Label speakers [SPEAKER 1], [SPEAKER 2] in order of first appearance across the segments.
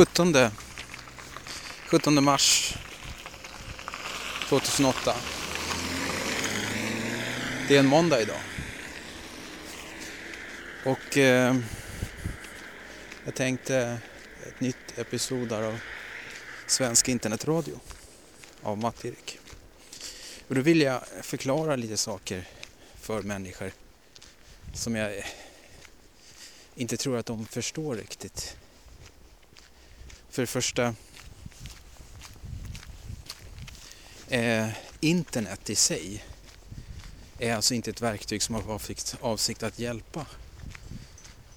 [SPEAKER 1] 17, 17 mars 2008. Det är en måndag idag. Och eh, jag tänkte ett nytt episod av Svensk internetradio av Matt-Erik. Och då vill jag förklara lite saker för människor som jag inte tror att de förstår riktigt. För det första, eh, internet i sig är alltså inte ett verktyg som har avsikt, avsikt att hjälpa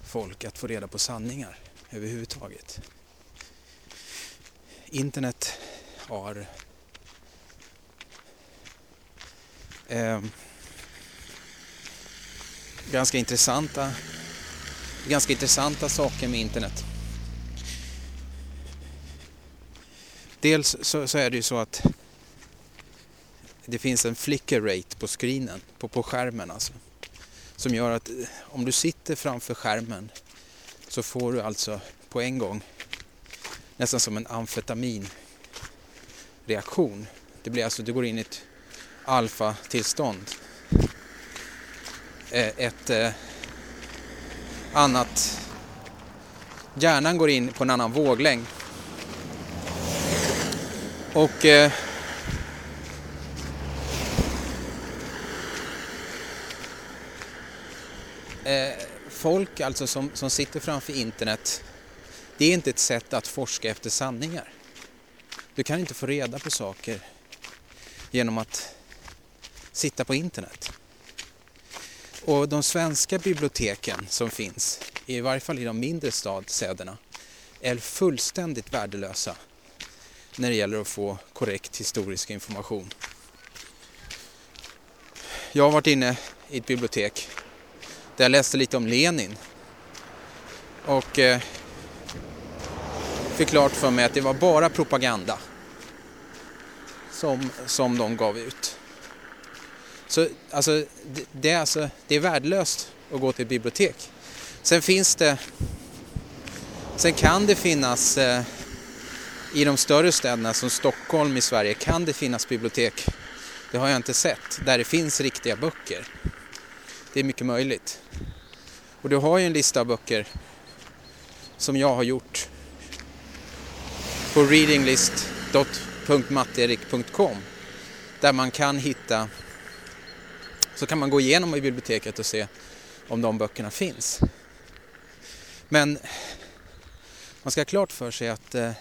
[SPEAKER 1] folk att få reda på sanningar överhuvudtaget. Internet har eh, ganska intressanta ganska intressanta saker med internet. Dels så, så, är det ju så att det finns en flicker rate på screenen, på, på skärmen alltså. Som gör att eh, om du sitter framför skärmen så får du alltså på en gång nästan som en amfetaminreaktion. Det blir alltså, du går in i ett alfa-tillstånd. Eh, ett eh, annat... Hjärnan går in på en annan våglängd. Och... Eh, eh, folk alltså som, som sitter framför internet, det är inte ett sätt att forska efter sanningar. Du kan inte få reda på saker genom att sitta på internet. Och de svenska biblioteken som finns, i varje fall i de mindre städerna, är fullständigt värdelösa när det gäller att få korrekt historisk information. Jag har varit inne i ett bibliotek där jag läste lite om Lenin och eh, fick klart för mig att det var bara propaganda som, som de gav ut. Så alltså, det, det, är alltså, det är värdelöst att gå till ett bibliotek. Sen finns det, sen kan det finnas eh, i de större städerna som Stockholm i Sverige kan det finnas bibliotek, det har jag inte sett, där det finns riktiga böcker. Det är mycket möjligt. Och du har ju en lista av böcker som jag har gjort på readinglist.matterik.com där man kan hitta så kan man gå igenom i biblioteket och se om de böckerna finns. Men man ska ha klart för sig att eh,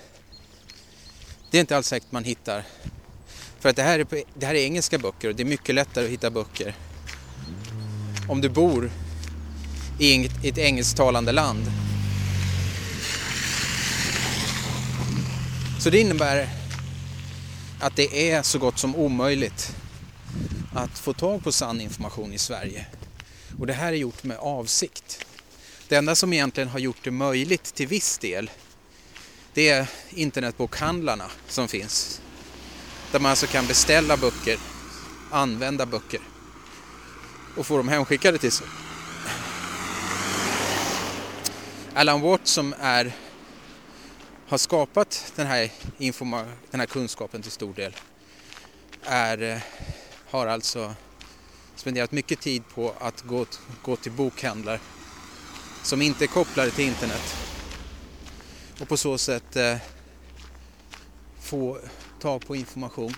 [SPEAKER 1] det är inte alls säkert man hittar. För att det här, är, det här är engelska böcker och det är mycket lättare att hitta böcker om du bor i ett engelsktalande land. Så det innebär att det är så gott som omöjligt att få tag på sann information i Sverige. Och det här är gjort med avsikt. Det enda som egentligen har gjort det möjligt till viss del det är internetbokhandlarna som finns. Där man alltså kan beställa böcker, använda böcker och få dem hemskickade till sig. Alan Watt som är, har skapat den här, den här kunskapen till stor del är har alltså spenderat mycket tid på att gå, gå till bokhandlar som inte är kopplade till internet och på så sätt eh, få tag på information.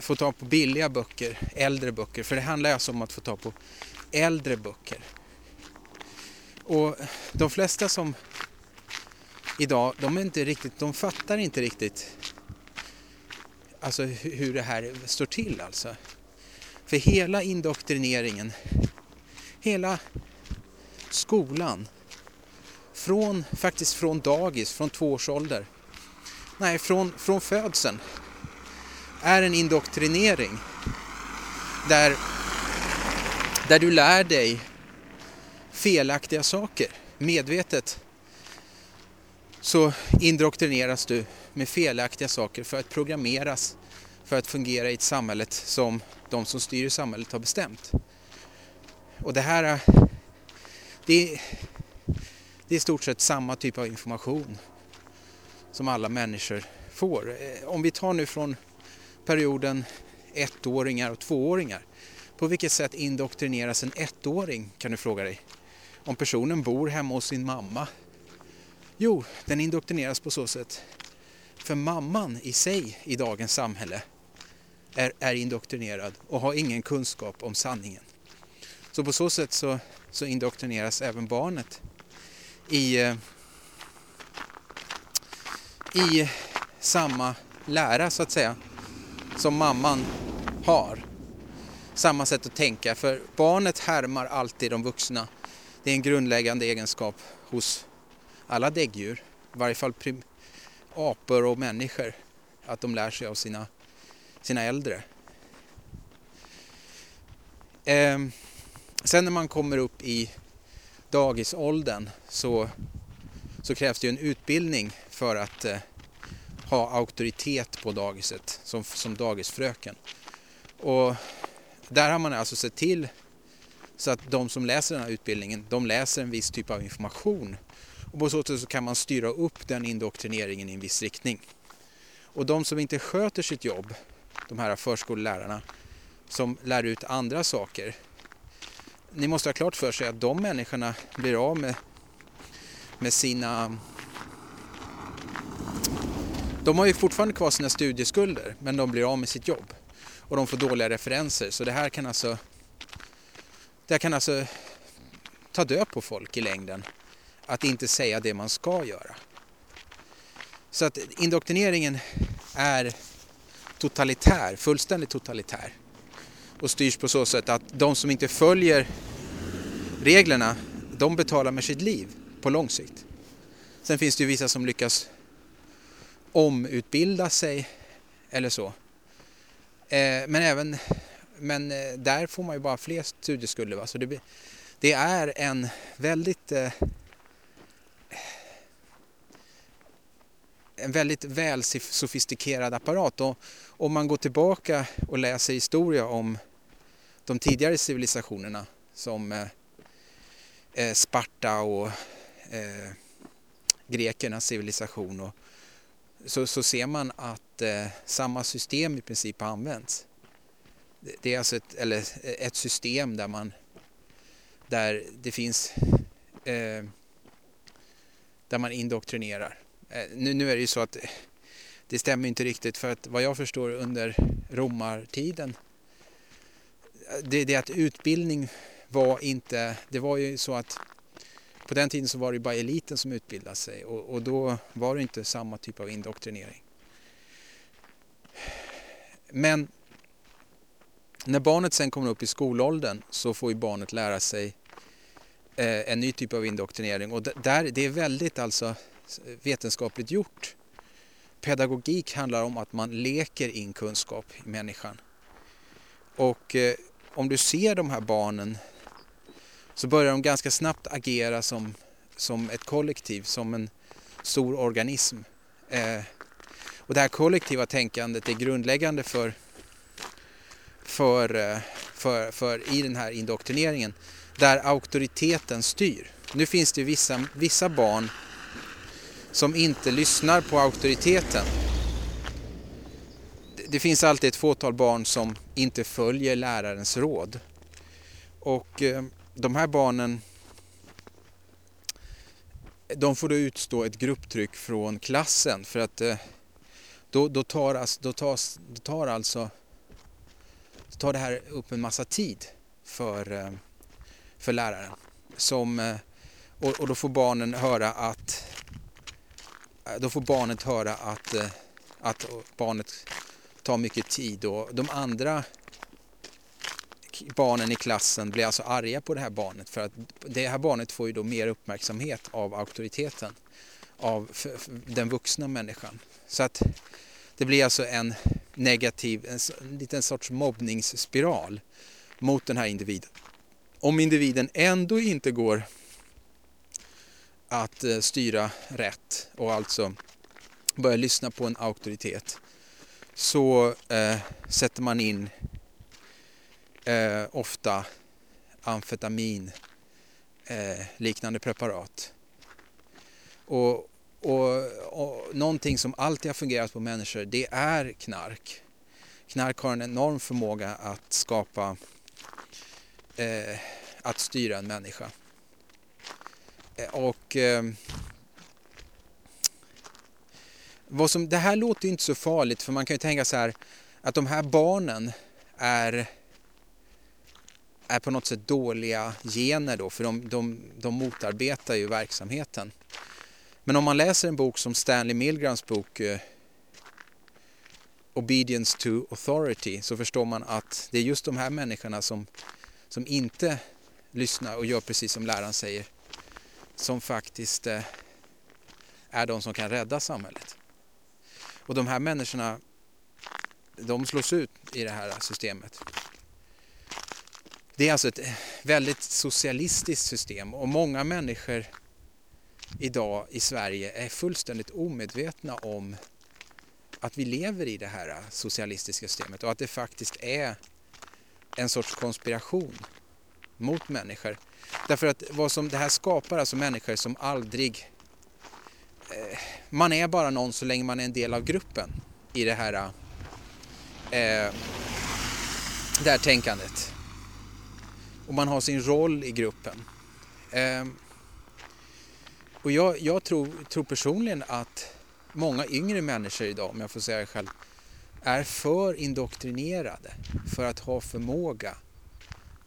[SPEAKER 1] Få tag på billiga böcker, äldre böcker, för det handlar alltså om att få tag på äldre böcker. Och de flesta som idag, de är inte riktigt, de fattar inte riktigt alltså hur det här står till alltså. För hela indoktrineringen, hela skolan, från, faktiskt från dagis, från två års ålder, nej från, från födseln, är en indoktrinering där, där du lär dig felaktiga saker. Medvetet så indoktrineras du med felaktiga saker för att programmeras för att fungera i ett samhälle som de som styr samhället har bestämt. Och det här det, det är i stort sett samma typ av information som alla människor får. Eh, om vi tar nu från perioden ettåringar och tvååringar. På vilket sätt indoktrineras en ettåring kan du fråga dig. Om personen bor hemma hos sin mamma. Jo, den indoktrineras på så sätt. För mamman i sig i dagens samhälle är, är indoktrinerad och har ingen kunskap om sanningen. Så på så sätt så, så indoktrineras även barnet i, eh, i samma lära så att säga som mamman har. Samma sätt att tänka för barnet härmar alltid de vuxna. Det är en grundläggande egenskap hos alla däggdjur, i varje fall apor och människor, att de lär sig av sina, sina äldre. Eh, sen när man kommer upp i dagisåldern så, så krävs det en utbildning för att eh, ha auktoritet på dagiset som, som dagisfröken. Och där har man alltså sett till så att de som läser den här utbildningen, de läser en viss typ av information. Och på så sätt så kan man styra upp den indoktrineringen i en viss riktning. Och de som inte sköter sitt jobb, de här förskollärarna, som lär ut andra saker. Ni måste ha klart för sig att de människorna blir av med, med sina de har ju fortfarande kvar sina studieskulder men de blir av med sitt jobb. Och de får dåliga referenser så det här kan alltså, det här kan alltså ta död på folk i längden. Att inte säga det man ska göra. Så att indoktrineringen är totalitär, fullständigt totalitär. Och styrs på så sätt att de som inte följer reglerna, de betalar med sitt liv på lång sikt. Sen finns det ju vissa som lyckas omutbilda sig eller så. Eh, men även men eh, där får man ju bara fler studieskulder. Va? Så det, det är en väldigt eh, en väldigt väl sofistikerad apparat. Och om man går tillbaka och läser historia om de tidigare civilisationerna som eh, eh, Sparta och eh, grekernas civilisation och så, så ser man att eh, samma system i princip har använts. Det, det är alltså ett, eller eh, ett system där man där det finns eh, där man indoktrinerar. Eh, nu, nu är det ju så att det stämmer inte riktigt för att vad jag förstår under romartiden det, det att utbildning var inte, det var ju så att på den tiden så var det bara eliten som utbildade sig och, och då var det inte samma typ av indoktrinering. Men när barnet sen kommer upp i skolåldern så får ju barnet lära sig eh, en ny typ av indoktrinering och där, det är väldigt alltså vetenskapligt gjort. Pedagogik handlar om att man leker in kunskap i människan. Och eh, om du ser de här barnen så börjar de ganska snabbt agera som, som ett kollektiv, som en stor organism. Eh, och det här kollektiva tänkandet är grundläggande för, för, eh, för, för i den här indoktrineringen där auktoriteten styr. Nu finns det vissa, vissa barn som inte lyssnar på auktoriteten. Det finns alltid ett fåtal barn som inte följer lärarens råd. Och eh, de här barnen de får då utstå ett grupptryck från klassen för att eh, då, då, tar, då, tas, då tar alltså då tar det här upp en massa tid för, eh, för läraren. Som, och, och då får barnen höra att då får barnet höra att, att barnet tar mycket tid och de andra barnen i klassen blir alltså arga på det här barnet för att det här barnet får ju då mer uppmärksamhet av auktoriteten, av den vuxna människan. Så att det blir alltså en negativ, en liten sorts mobbningsspiral mot den här individen. Om individen ändå inte går att eh, styra rätt och alltså börja lyssna på en auktoritet så eh, sätter man in eh, ofta amfetamin eh, liknande preparat Och, och, och någonting som alltid har fungerat på människor det är knark. Knark har en enorm förmåga att skapa, eh, att styra en människa. Eh, och eh, vad som, det här låter ju inte så farligt för man kan ju tänka så här att de här barnen är, är på något sätt dåliga gener då för de, de, de motarbetar ju verksamheten. Men om man läser en bok som Stanley Milgrams bok eh, Obedience to Authority så förstår man att det är just de här människorna som, som inte lyssnar och gör precis som läraren säger som faktiskt eh, är de som kan rädda samhället. Och de här människorna de slås ut i det här systemet. Det är alltså ett väldigt socialistiskt system och många människor idag i Sverige är fullständigt omedvetna om att vi lever i det här socialistiska systemet och att det faktiskt är en sorts konspiration mot människor. Därför att vad som det här skapar alltså människor som aldrig... Eh, man är bara någon så länge man är en del av gruppen i det här, eh, det här tänkandet. Och man har sin roll i gruppen. Eh, och jag, jag tror, tror personligen att många yngre människor idag, om jag får säga det själv, är för indoktrinerade för att ha förmåga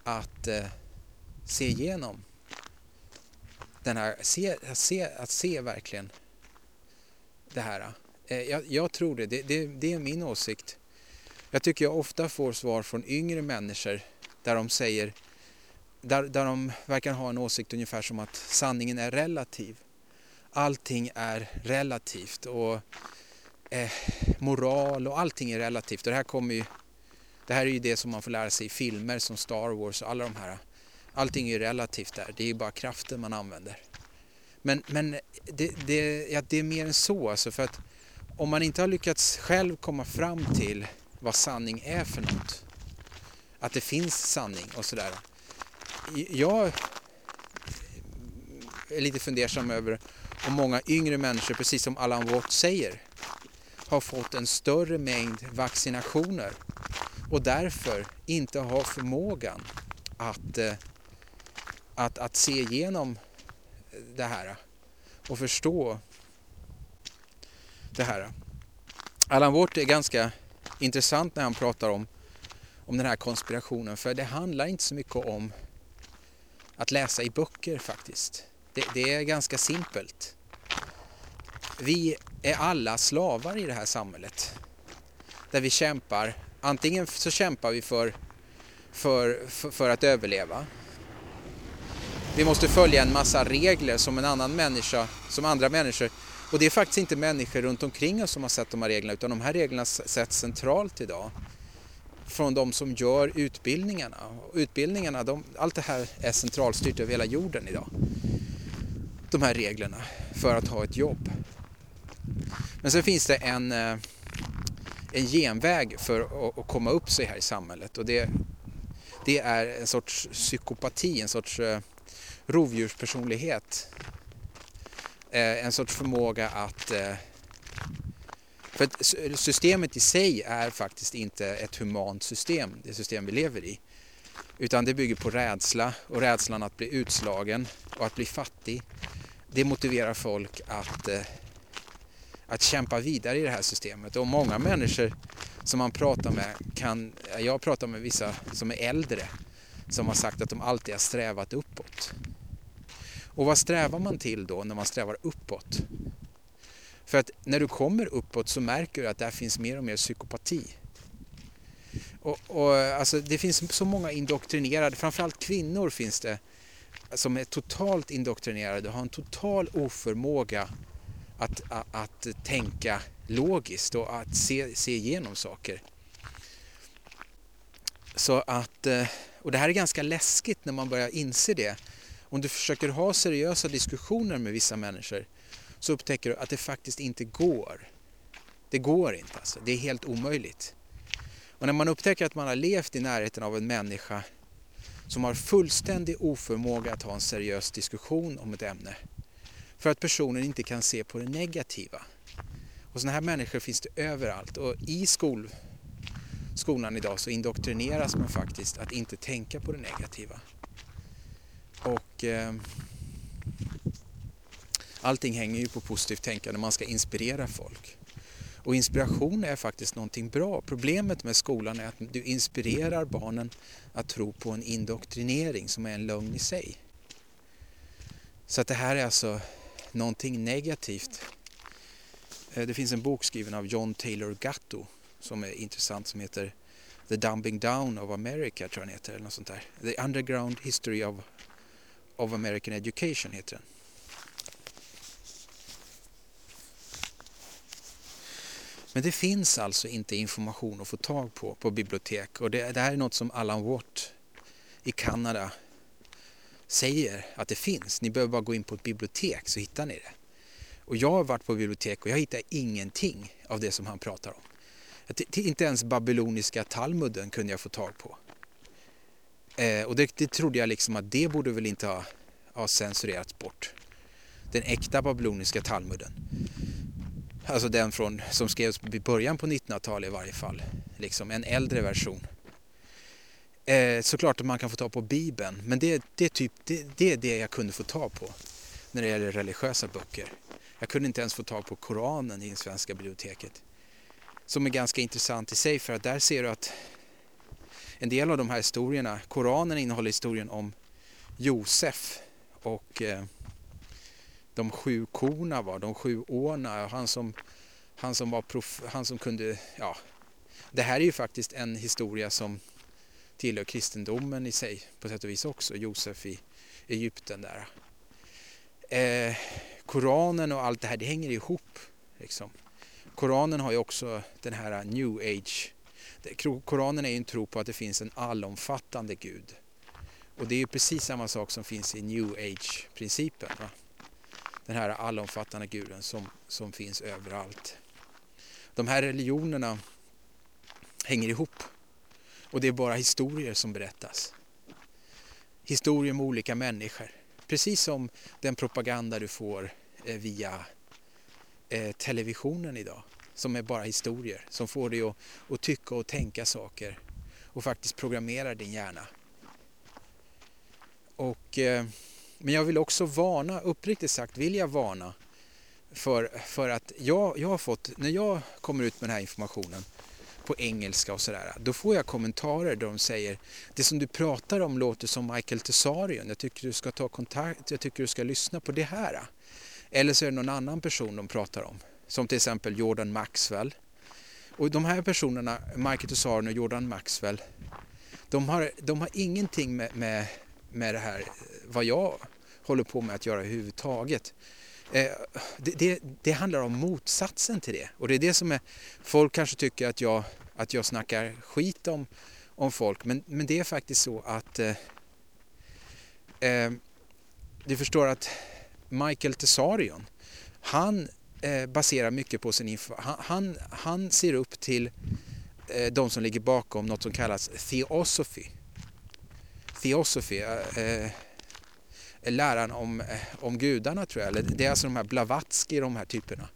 [SPEAKER 1] att eh, se igenom den här, se, se, att se verkligen det här. Eh, jag, jag, tror det. Det, det, det är min åsikt. Jag tycker jag ofta får svar från yngre människor där de säger, där, där de verkar ha en åsikt ungefär som att sanningen är relativ allting är relativt och eh, moral och allting är relativt. Och det här kommer ju, det här är ju det som man får lära sig i filmer som Star Wars och alla de här. Allting är ju relativt där, det är ju bara kraften man använder. Men, men det, det, ja, det är mer än så alltså för att om man inte har lyckats själv komma fram till vad sanning är för något, att det finns sanning och sådär. Jag är lite fundersam över om många yngre människor, precis som Alan Watt säger, har fått en större mängd vaccinationer och därför inte har förmågan att, eh, att, att se igenom det här och förstå det här. Allan Wort är ganska intressant när han pratar om, om den här konspirationen för det handlar inte så mycket om att läsa i böcker faktiskt. Det, det är ganska simpelt. Vi är alla slavar i det här samhället. Där vi kämpar. Antingen så kämpar vi för, för, för, för att överleva. Vi måste följa en massa regler som en annan människa, som andra människor. Och det är faktiskt inte människor runt omkring oss som har sett de här reglerna utan de här reglerna sätts centralt idag. Från de som gör utbildningarna. Utbildningarna, de, allt det här är centralstyrt över hela jorden idag de här reglerna för att ha ett jobb. Men sen finns det en, eh, en genväg för att komma upp sig här i samhället och det, det är en sorts psykopati, en sorts eh, rovdjurspersonlighet. Eh, en sorts förmåga att... Eh, för systemet i sig är faktiskt inte ett humant system, det system vi lever i. Utan det bygger på rädsla och rädslan att bli utslagen och att bli fattig det motiverar folk att, eh, att kämpa vidare i det här systemet. Och många människor som man pratar med kan, jag pratar med vissa som är äldre som har sagt att de alltid har strävat uppåt. Och vad strävar man till då när man strävar uppåt? För att när du kommer uppåt så märker du att där finns mer och mer psykopati. Och, och, alltså, det finns så många indoktrinerade, framförallt kvinnor finns det, som är totalt indoktrinerade och har en total oförmåga att, att, att tänka logiskt och att se, se igenom saker. Så att, eh, och det här är ganska läskigt när man börjar inse det. Om du försöker ha seriösa diskussioner med vissa människor så upptäcker du att det faktiskt inte går. Det går inte alltså, det är helt omöjligt. Och när man upptäcker att man har levt i närheten av en människa som har fullständig oförmåga att ha en seriös diskussion om ett ämne För att personen inte kan se på det negativa. Och sådana här människor finns det överallt och i skol, skolan idag så indoktrineras man faktiskt att inte tänka på det negativa. Och eh, allting hänger ju på positivt tänkande, man ska inspirera folk. Och inspiration är faktiskt någonting bra. Problemet med skolan är att du inspirerar barnen att tro på en indoktrinering som är en lögn i sig. Så att det här är alltså någonting negativt. Eh, det finns en bok skriven av John Taylor Gatto som är intressant som heter The Dumbing Down of America tror jag den heter eller något sånt där. The Underground History of, of American Education heter den. Men det finns alltså inte information att få tag på på bibliotek och det, det här är något som Alan Watt i Kanada säger att det finns. Ni behöver bara gå in på ett bibliotek så hittar ni det. Och jag har varit på bibliotek och jag hittar ingenting av det som han pratar om. Inte ens babyloniska Talmuden kunde jag få tag på. Eh, och det, det, trodde jag liksom att det borde väl inte ha, ha censurerats bort. Den äkta babyloniska Talmuden. Alltså den från, som skrevs i början på 1900-talet i varje fall. Liksom en äldre version. Eh, såklart att man kan få ta på Bibeln, men det, det, typ, det, det är det jag kunde få ta på när det gäller religiösa böcker. Jag kunde inte ens få tag på Koranen i det svenska biblioteket. Som är ganska intressant i sig för att där ser du att en del av de här historierna, Koranen innehåller historien om Josef och eh, de sju korna var, de sju årna, han som, han som var prof, han som kunde, ja. Det här är ju faktiskt en historia som tillhör kristendomen i sig på sätt och vis också, Josef i Egypten där. Eh, Koranen och allt det här, det hänger ihop. Liksom. Koranen har ju också den här new age. Koranen är ju en tro på att det finns en allomfattande gud. Och det är ju precis samma sak som finns i new age-principen. Den här allomfattande guden som, som finns överallt. De här religionerna hänger ihop. Och det är bara historier som berättas. Historier med olika människor. Precis som den propaganda du får eh, via eh, televisionen idag. Som är bara historier. Som får dig att, att tycka och tänka saker. Och faktiskt programmerar din hjärna. Och, eh, men jag vill också varna, uppriktigt sagt vill jag varna för, för att jag, jag har fått, när jag kommer ut med den här informationen på engelska och sådär. Då får jag kommentarer där de säger det som du pratar om låter som Michael Tessarion. Jag tycker du ska ta kontakt, jag tycker du ska lyssna på det här. Eller så är det någon annan person de pratar om. Som till exempel Jordan Maxwell. Och de här personerna, Michael Tessarion och Jordan Maxwell, de har, de har ingenting med, med, med det här, vad jag håller på med att göra överhuvudtaget. Eh, det, det, det, handlar om motsatsen till det. Och det är det som är, folk kanske tycker att jag, att jag snackar skit om, om folk. Men, men det är faktiskt så att eh, eh, du förstår att Michael Tessarion, han Eh, baserar mycket på sin info. Han, han, han ser upp till eh, de som ligger bakom något som kallas theosophy. Theosophy, eh, eh läran om, om gudarna tror jag. Det är alltså de här Blavatsky, de här typerna.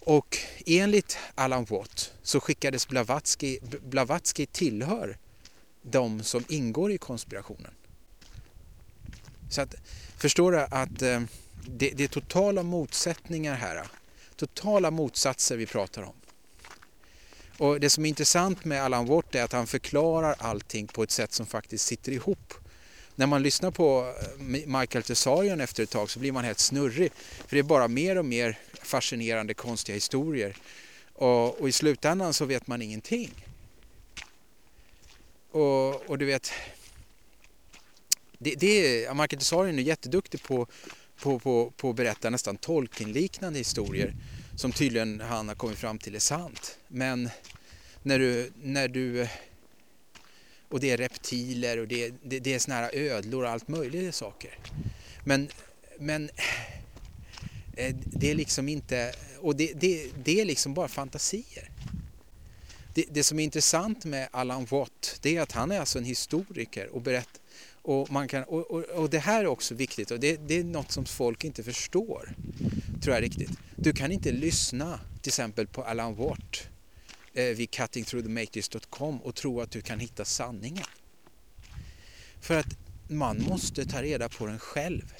[SPEAKER 1] Och enligt Alan Watt så skickades Blavatsky, Blavatsky tillhör de som ingår i konspirationen. Så att, förstår du att det, det är totala motsättningar här. Totala motsatser vi pratar om. Och det som är intressant med Alan Watt är att han förklarar allting på ett sätt som faktiskt sitter ihop när man lyssnar på eh, Michael Tessarion efter ett tag så blir man helt snurrig. För det är bara mer och mer fascinerande konstiga historier. Och, och i slutändan så vet man ingenting. Och, och du vet, det, det är, Michael Tessarion är jätteduktig på, på, på, på att berätta nästan Tolkien-liknande historier som tydligen han har kommit fram till är sant. Men när du, när du och det är reptiler och det, det, det är såna här ödlor och allt möjligt saker. Men, men eh, det är liksom inte, och det, det, det är liksom bara fantasier. Det, det, som är intressant med Alan Watt det är att han är alltså en historiker och, berättar och, man kan, och, och, och det här är också viktigt och det, det, är något som folk inte förstår, tror jag riktigt. Du kan inte lyssna till exempel på Alan Watt eh, vid cuttingthroughthematrix.com och tro att du kan hitta sanningen. För att man måste ta reda på den själv.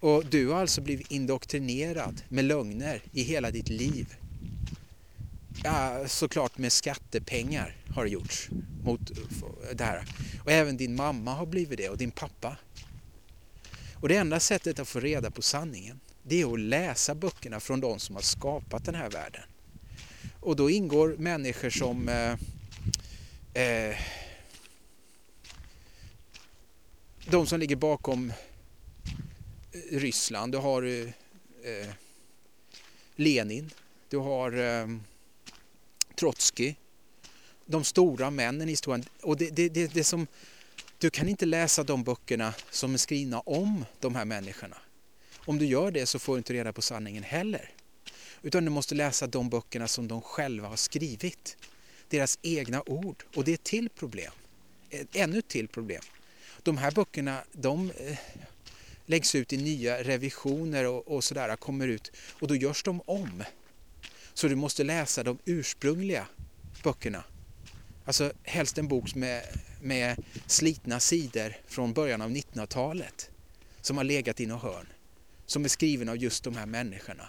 [SPEAKER 1] Och du har alltså blivit indoktrinerad med lögner i hela ditt liv. Ja, såklart med skattepengar har det gjorts mot det här. Och även din mamma har blivit det och din pappa. Och det enda sättet att få reda på sanningen det är att läsa böckerna från de som har skapat den här världen. Och då ingår människor som eh, eh, de som ligger bakom eh, Ryssland. Du har eh, eh, Lenin, du har eh, Trotskij, Trotsky. De stora männen i historien. Och det, det, det, det som, du kan inte läsa de böckerna som är skrivna om de här människorna. Om du gör det så får du inte reda på sanningen heller. Utan du måste läsa de böckerna som de själva har skrivit. Deras egna ord. Och det är ett till problem. Ännu ett till problem. De här böckerna de eh, läggs ut i nya revisioner och, och sådär, kommer ut och då görs de om. Så du måste läsa de ursprungliga böckerna. Alltså helst en bok med, med slitna sidor från början av 1900-talet som har legat i något hörn. Som är skriven av just de här människorna.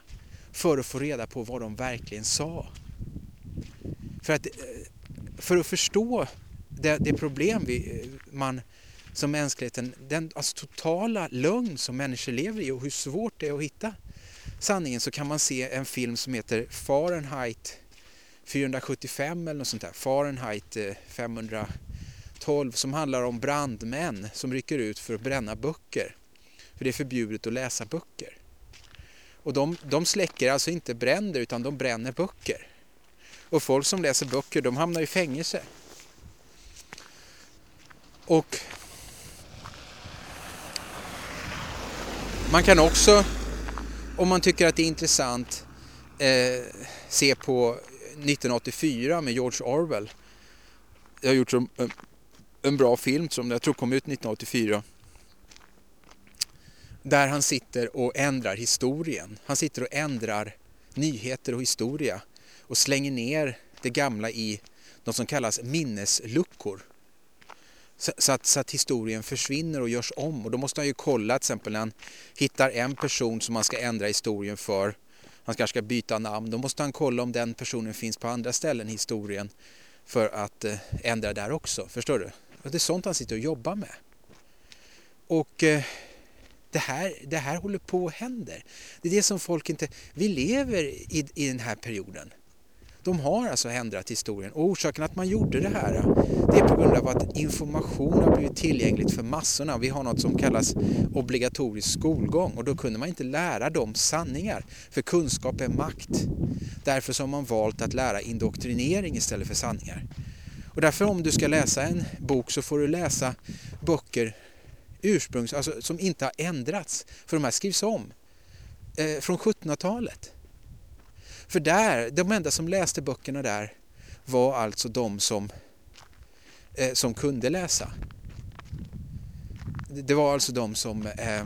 [SPEAKER 1] För att få reda på vad de verkligen sa. För att, eh, för att förstå det, det problem vi, eh, man som mänskligheten, den alltså totala lögn som människor lever i och hur svårt det är att hitta sanningen så kan man se en film som heter Fahrenheit 475 eller något sånt där. Fahrenheit eh, 512 som handlar om brandmän som rycker ut för att bränna böcker. För det är förbjudet att läsa böcker. Och de, de släcker alltså inte bränder utan de bränner böcker. Och folk som läser böcker de hamnar i fängelse. Och man kan också om man tycker att det är intressant eh, se på 1984 med George Orwell. Det har gjorts en, en bra film som jag tror kom ut 1984. Där han sitter och ändrar historien. Han sitter och ändrar nyheter och historia och slänger ner det gamla i något som kallas minnesluckor. Så, så, att, så, att, historien försvinner och görs om. Och då måste han ju kolla till exempel när han hittar en person som man ska ändra historien för. Han kanske ska byta namn. Då måste han kolla om den personen finns på andra ställen i historien för att eh, ändra där också. Förstår du? Och det är sånt han sitter och jobbar med. Och eh, det, här, det här håller på och händer. Det är det som folk inte... Vi lever i, i den här perioden. De har alltså ändrat historien och orsaken att man gjorde det här det är på grund av att information har blivit tillgängligt för massorna. Vi har något som kallas obligatorisk skolgång och då kunde man inte lära dem sanningar för kunskap är makt. Därför så har man valt att lära indoktrinering istället för sanningar. Och därför om du ska läsa en bok så får du läsa böcker ursprungs, alltså som inte har ändrats för de här skrivs om eh, från 1700-talet. För där, de enda som läste böckerna där var alltså de som, eh, som kunde läsa. Det var alltså de som eh,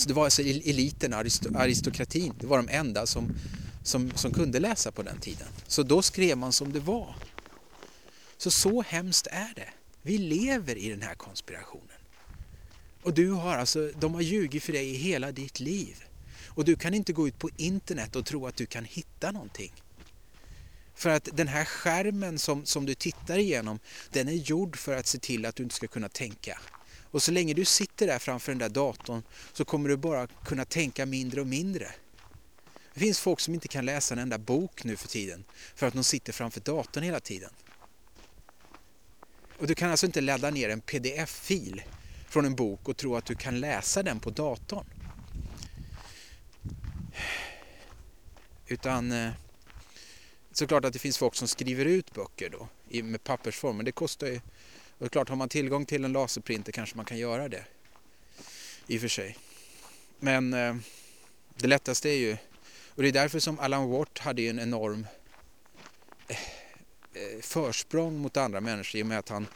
[SPEAKER 1] så det var alltså eliten, aristokratin, det var de enda som, som, som kunde läsa på den tiden. Så då skrev man som det var. Så så hemskt är det. Vi lever i den här konspirationen. Och du har alltså, de har ljugit för dig i hela ditt liv. Och du kan inte gå ut på internet och tro att du kan hitta någonting. För att den här skärmen som, som du tittar igenom, den är gjord för att se till att du inte ska kunna tänka. Och så länge du sitter där framför den där datorn så kommer du bara kunna tänka mindre och mindre. Det finns folk som inte kan läsa en enda bok nu för tiden för att de sitter framför datorn hela tiden. Och du kan alltså inte ladda ner en pdf-fil från en bok och tro att du kan läsa den på datorn. Utan eh, såklart att det finns folk som skriver ut böcker då med pappersform. Men det kostar ju... Och det är klart, har man tillgång till en laserprinter kanske man kan göra det. I och för sig. Men eh, det lättaste är ju... Och det är därför som Alan Watt hade en enorm eh, försprång mot andra människor i och med att han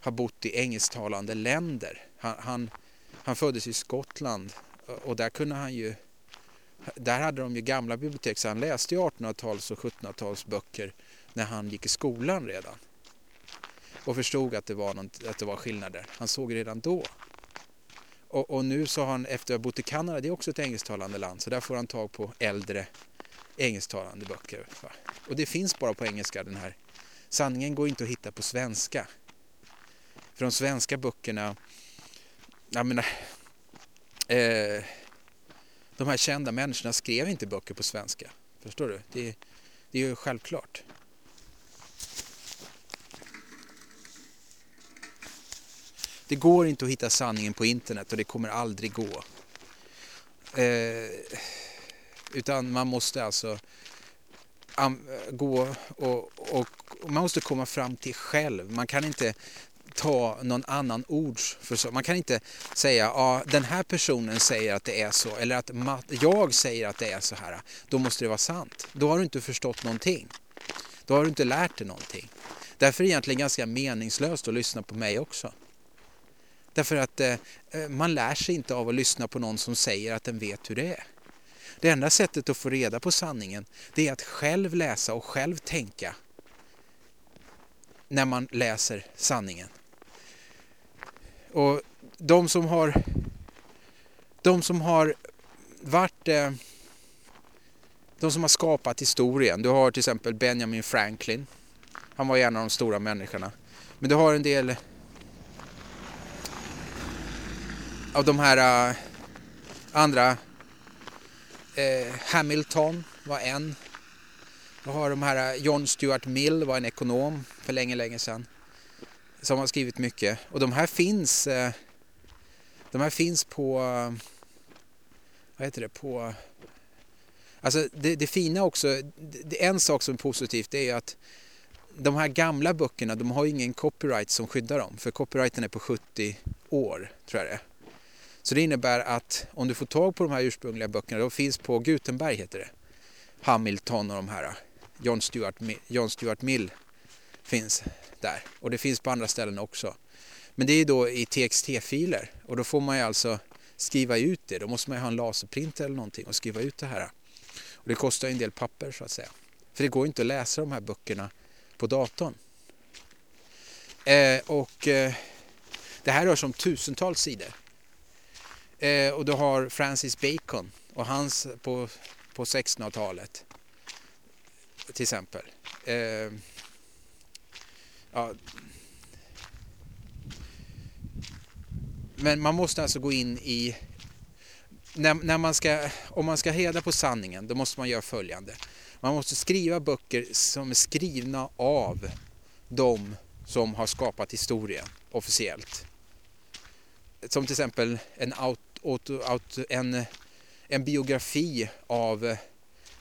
[SPEAKER 1] har bott i engelsktalande länder. Han, han, han föddes i Skottland och där kunde han ju där hade de ju gamla bibliotek så han läste ju 1800-tals och 1700-tals böcker när han gick i skolan redan. Och förstod att det var, någon, att det var skillnader. Han såg redan då. Och, och, nu så har han efter att ha bott i Kanada, det är också ett engelsktalande land, så där får han tag på äldre engelsktalande böcker. Va? Och det finns bara på engelska den här. Sanningen går inte att hitta på svenska. För de svenska böckerna, jag menar, eh, de här kända människorna skrev inte böcker på svenska. Förstår du? Det, det är ju självklart. Det går inte att hitta sanningen på internet och det kommer aldrig gå. Eh, utan man måste alltså gå och, och, och, man måste komma fram till själv. Man kan inte ta någon annan ords för så. Man kan inte säga ja den här personen säger att det är så eller att jag säger att det är så här. Då måste det vara sant. Då har du inte förstått någonting. Då har du inte lärt dig någonting. Därför är det egentligen ganska meningslöst att lyssna på mig också. Därför att eh, eh man lär sig inte av att lyssna på någon som säger att den vet hur det är. Det enda sättet att få reda på sanningen det är att själv läsa och själv tänka när man läser sanningen. Och de som har de som har varit eh, de som har skapat historien. Du har till exempel Benjamin Franklin. Han var en av de stora människorna. Men du har en del av de här eh, andra eh, Hamilton var en. Du har de här John Stuart Mill var en ekonom för länge, länge sedan. Som har skrivit mycket. Och de här finns eh, de här finns på vad heter det, på Alltså det, det fina också, det, en sak som är positivt det är att de här gamla böckerna de har ingen copyright som skyddar dem. För copyrighten är på 70 år tror jag det är. Så det innebär att om du får tag på de här ursprungliga böckerna, de finns på Gutenberg heter det. Hamilton och de här. John Stuart, John Stuart Mill finns där. Och det finns på andra ställen också. Men det är då i TXT-filer och då får man ju alltså skriva ut det. Då måste man ju ha en laserprinter eller någonting och skriva ut det här. Och det kostar en del papper så att säga. För det går inte att läsa de här böckerna på datorn. Eh, och eh, det här rör sig om tusentals sidor. Eh, och du har Francis Bacon och hans på, på 1600-talet till exempel. Eh, Ja. Men man måste alltså gå in i när, när, man ska, om man ska reda på sanningen då måste man göra följande. Man måste skriva böcker som är skrivna av de som har skapat historien officiellt. Som till exempel en out, en, en biografi av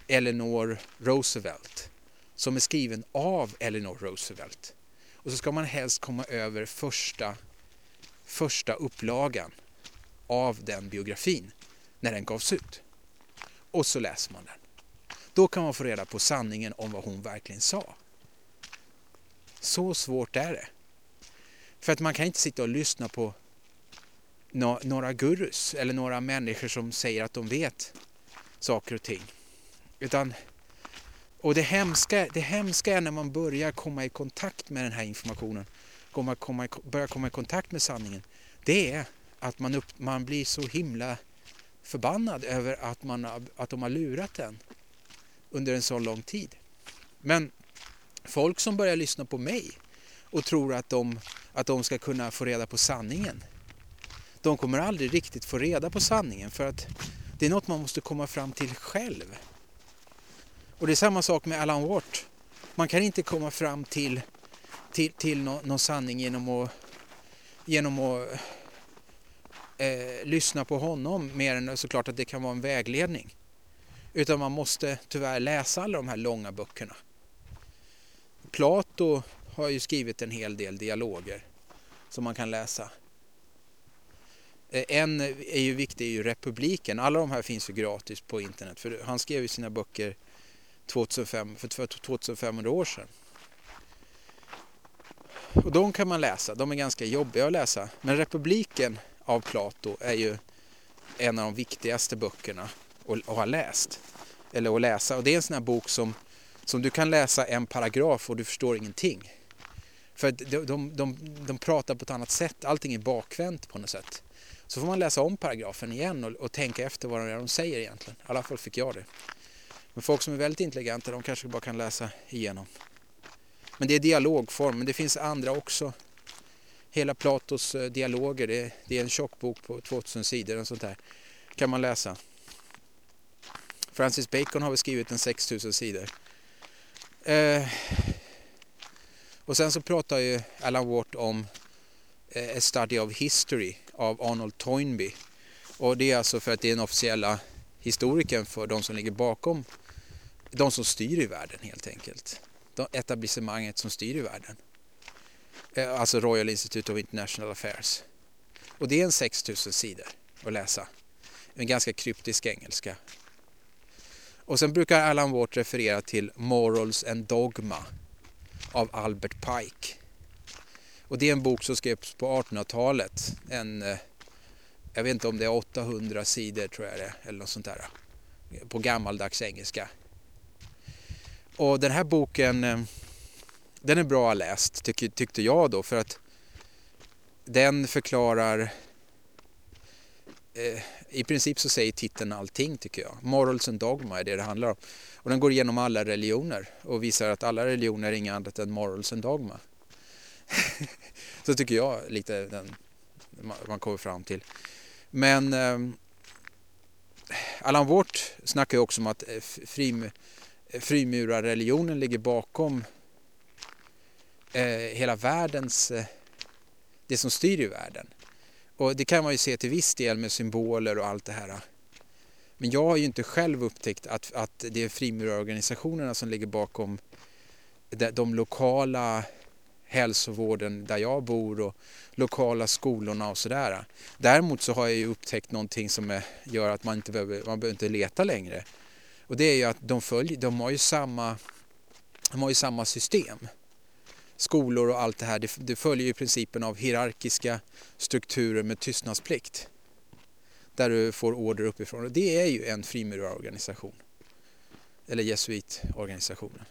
[SPEAKER 1] Eleanor Roosevelt som är skriven av Eleanor Roosevelt. Och så ska man helst komma över första, första upplagan av den biografin när den gavs ut. Och så läser man den. Då kan man få reda på sanningen om vad hon verkligen sa. Så svårt är det. För att man kan inte sitta och lyssna på några gurus eller några människor som säger att de vet saker och ting. Utan, och det hemska, det hemska är när man börjar komma i kontakt med den här informationen, komma, komma, börjar komma i kontakt med sanningen. Det är att man, upp, man blir så himla förbannad över att, man, att de har lurat en under en så lång tid. Men folk som börjar lyssna på mig och tror att de, att de ska kunna få reda på sanningen de kommer aldrig riktigt få reda på sanningen för att det är något man måste komma fram till själv. Och det är samma sak med Alan Watt. Man kan inte komma fram till, till, till någon, någon sanning genom att, genom att eh, lyssna på honom mer än såklart att det kan vara en vägledning. Utan man måste tyvärr läsa alla de här långa böckerna. Plato har ju skrivit en hel del dialoger som man kan läsa. Eh, en är ju viktig är ju Republiken. Alla de här finns ju gratis på internet. För han skrev ju sina böcker 2005, för 2500 år sedan. och de kan man läsa, de är ganska jobbiga att läsa. Men Republiken av Plato är ju en av de viktigaste böckerna att, ha läst. Eller att läsa. Och det är en sån här bok som, som du kan läsa en paragraf och du förstår ingenting. För de, de, de, de pratar på ett annat sätt, allting är bakvänt på något sätt. Så får man läsa om paragrafen igen och, och tänka efter vad de säger egentligen. I alla fall fick jag det. Men folk som är väldigt intelligenta de kanske bara kan läsa igenom. Men det är dialogform, men det finns andra också. Hela Platos eh, dialoger, det är, det är en tjock bok på 2000 sidor och sånt där. kan man läsa. Francis Bacon har väl skrivit en 6000 sidor. Eh, och sen så pratar ju Alan Watt om eh, A Study of History av Arnold Toynbee. Och det är alltså för att det är den officiella historikern för de som ligger bakom, de som styr i världen helt enkelt. De etablissemanget som styr i världen. Eh, alltså Royal Institute of International Affairs. Och det är en 6000 sidor att läsa. En ganska kryptisk engelska. Och sen brukar Alan Watt referera till Morals and Dogma av Albert Pike. Och det är en bok som skrevs på 1800-talet. En, eh, jag vet inte om det är 800 sidor tror jag det är, eller något sånt där. På gammaldags engelska. Och den här boken, eh, den är bra läst tyck, tyckte jag då för att den förklarar eh, i princip så säger titeln allting tycker jag. Morals and Dogma är det det handlar om. Och den går igenom alla religioner och visar att alla religioner är inget annat än Morals and Dogma. så tycker jag lite den man kommer fram till. Men eh, Allan Wort snackar ju också om att eh, frim, frimurarreligionen ligger bakom eh, hela världens, eh, det som styr i världen. Och det kan man ju se till viss del med symboler och allt det här. Men jag har ju inte själv upptäckt att, att det är frimurarorganisationerna som ligger bakom de, de lokala hälsovården där jag bor och lokala skolorna och sådär. Däremot så har jag ju upptäckt någonting som är, gör att man inte behöver, man behöver inte leta längre. Och det är ju att de, följer, de, har, ju samma, de har ju samma system. Skolor och allt det här, det, det följer ju principen av hierarkiska strukturer med tystnadsplikt. Där du får order uppifrån. Och det är ju en frimurarorganisation. Eller jesuitorganisationen.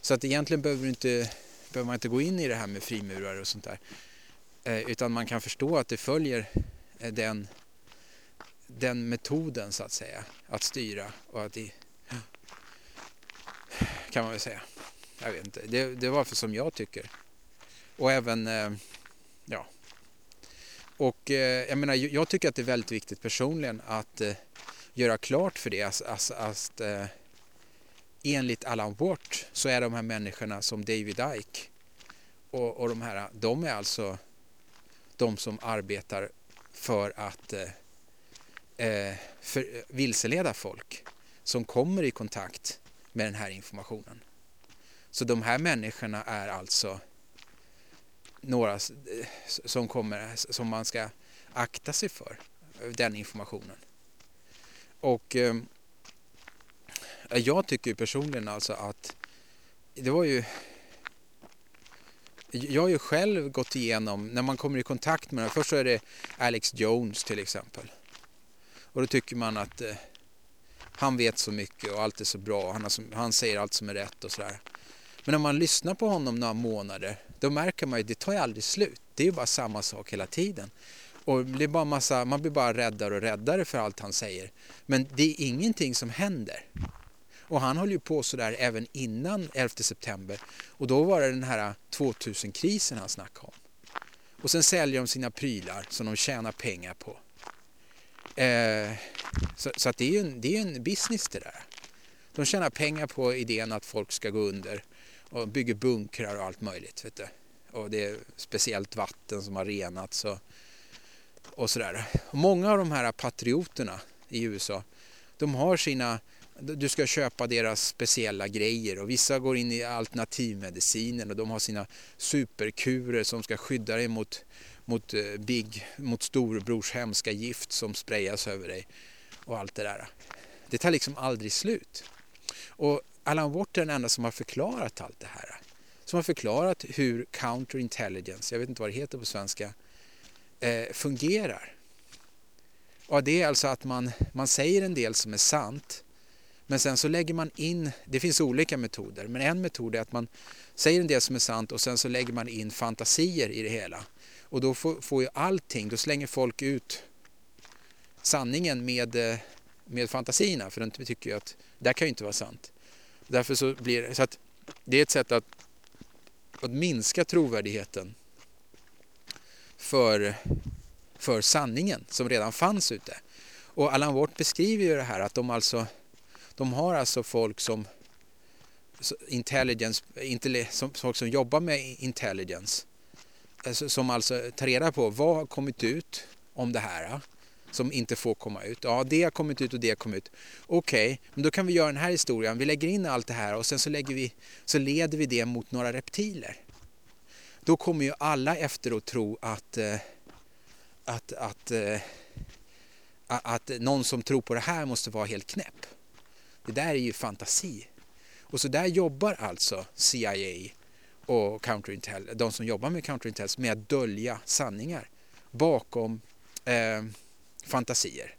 [SPEAKER 1] Så att egentligen behöver, inte, behöver man inte gå in i det här med frimurare och sånt där. Eh, utan man kan förstå att det följer eh, den den metoden så att säga att styra och att det kan man väl säga. Jag vet inte, det, det var för som jag tycker. Och även, eh, ja. Och eh, jag menar, jag tycker att det är väldigt viktigt personligen att eh, göra klart för det att, att, att enligt Alan Watt så är de här människorna som David Icke och, och de här, de är alltså de som arbetar för att eh, för, vilseleda folk som kommer i kontakt med den här informationen. Så de här människorna är alltså några eh, som, kommer, som man ska akta sig för, den informationen. Och eh, jag tycker personligen alltså att det var ju jag har ju själv gått igenom, när man kommer i kontakt med dem, först så är det Alex Jones till exempel. Och då tycker man att eh, han vet så mycket och allt är så bra. Han, som, han säger allt som är rätt och sådär. Men om man lyssnar på honom några månader då märker man ju att det tar ju aldrig slut. Det är ju bara samma sak hela tiden. Och det är bara massa, man blir bara räddare och räddare för allt han säger. Men det är ingenting som händer. Och han höll ju på sådär även innan 11 september. Och då var det den här 2000-krisen han snackade om. Och sen säljer de sina prylar som de tjänar pengar på. Eh, så, så, att det är ju en, det är en business det där. De tjänar pengar på idén att folk ska gå under och bygger bunkrar och allt möjligt. Vet du. Och det är speciellt vatten som har renats och, och sådär. Och många av de här patrioterna i USA, de har sina du ska köpa deras speciella grejer och vissa går in i alternativmedicinen och de har sina superkurer som ska skydda dig mot mot, eh, big, mot storebrors hemska gift som sprayas över dig och allt det där. Det tar liksom aldrig slut. Och Alan Watt är den enda som har förklarat allt det här. som har förklarat hur counterintelligence, jag vet inte vad det heter på svenska, eh, fungerar. Och det är alltså att man, man säger en del som är sant men sen så lägger man in, det finns olika metoder, men en metod är att man säger en del som är sant och sen så lägger man in fantasier i det hela. Och då får, får ju allting, då slänger folk ut sanningen med, eh, med fantasierna för de tycker ju att det här kan ju inte vara sant. Därför så blir det, så att det är ett sätt att, att minska trovärdigheten för, för sanningen som redan fanns ute. Och Allan Watt beskriver ju det här att de alltså de har alltså folk som intelligence, som, folk som jobbar med intelligence Eh, som alltså tar reda på vad har kommit ut om det här som inte får komma ut. Ja, det har kommit ut och det har kommit ut. Okej, okay, men då kan vi göra den här historien. Vi lägger in allt det här och sen så, lägger vi, så leder vi det mot några reptiler. Då kommer ju alla efter att tro att, eh, att, att, eh, att, att någon som tror på det här måste vara helt knäpp. Det där är ju fantasi. Och så där jobbar alltså CIA och counterintel, de som jobbar med counterintelligence med att dölja sanningar bakom eh, fantasier.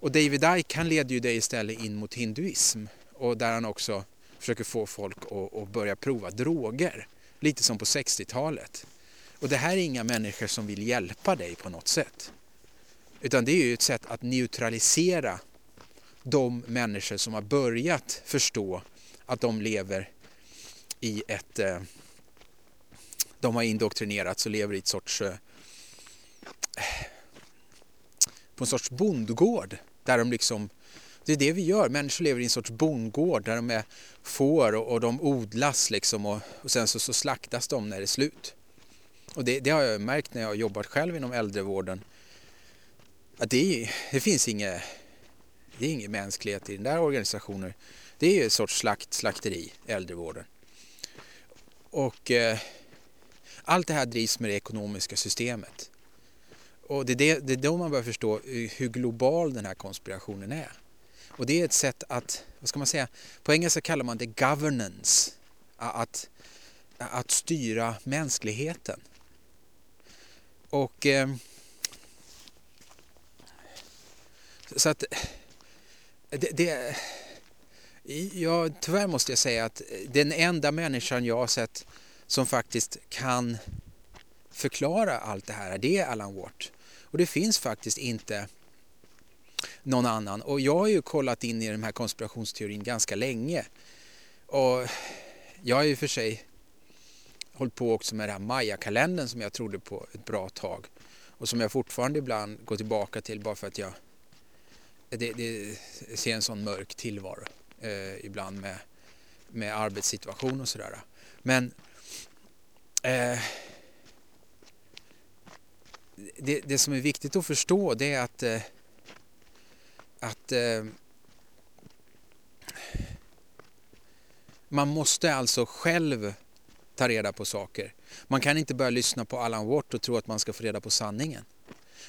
[SPEAKER 1] Och David Icke han leder ju det istället in mot hinduism och där han också försöker få folk att, att börja prova droger. Lite som på 60-talet. Och det här är inga människor som vill hjälpa dig på något sätt. Utan det är ju ett sätt att neutralisera de människor som har börjat förstå att de lever i ett... Eh, de har indoktrinerats och lever i ett sorts... Eh, på en sorts bondgård där de liksom... Det är det vi gör. Människor lever i en sorts bondgård där de är får och, och de odlas liksom och, och sen så, så, slaktas de när det är slut. Och det, det, har jag märkt när jag har jobbat själv inom äldrevården. Att det, det finns inget det är ingen mänsklighet i den där organisationen. Det är ju en sorts slakt, slakteri, äldrevården. Och eh, allt det här drivs med det ekonomiska systemet. Och det är, det, det är då man börjar förstå eh, hur global den här konspirationen är. Och det är ett sätt att, vad ska man säga, på engelska kallar man det governance. Att, att styra mänskligheten. Och eh, så att det, det, ja, tyvärr måste jag säga att eh, den enda människan jag har sett som faktiskt kan förklara allt det här, det är Alan Watt. Och det finns faktiskt inte någon annan. Och jag har ju kollat in i den här konspirationsteorin ganska länge. Och jag har ju för sig hållit på också med den här Maya-kalendern som jag trodde på ett bra tag. Och som jag fortfarande ibland går tillbaka till bara för att jag det, det ser en sån mörk tillvaro eh, ibland med, med arbetssituation och sådär. Men eh, det, det som är viktigt att förstå det är att, eh, att eh, man måste alltså själv ta reda på saker. Man kan inte börja lyssna på Alan Watt och tro att man ska få reda på sanningen.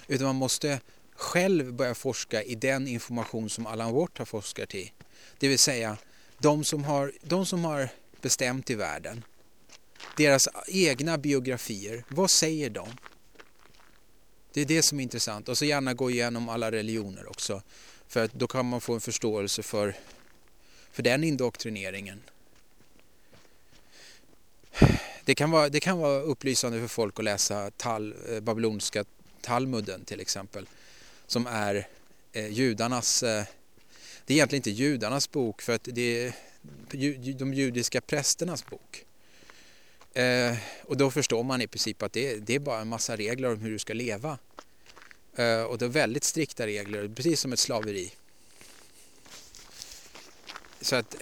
[SPEAKER 1] Utan man måste själv börja forska i den information som Alan Watt har forskat i. Det vill säga de som har, de som har bestämt i världen, deras egna biografier, vad säger de? Det är det som är intressant och så gärna gå igenom alla religioner också för att då kan man få en förståelse för, för den indoktrineringen. Det kan, vara, det kan vara upplysande för folk att läsa tal, eh, babylonska babyloniska Talmuden till exempel som är eh, judarnas, eh, det är egentligen inte judarnas bok för att det är de judiska prästernas bok. Eh, och då förstår man i princip att det, det är bara en massa regler om hur du ska leva. Eh, och det är väldigt strikta regler, precis som ett slaveri. Så att...